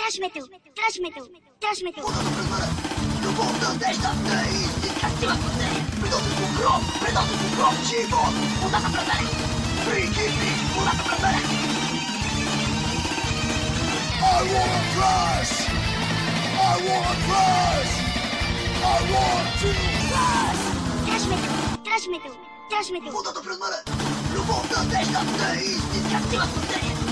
Transmitiu, transmitiu, transmitiu. Любовна дежда неїсті кастіва кутей Придати у кров, придати у кров Чіво, удата братере Прикипі, удата братере I want crash I want crash I want to crash Transmitiu, transmitiu, transmitiu. Удата пред мене Любовна дежда неїсті кастіва кутей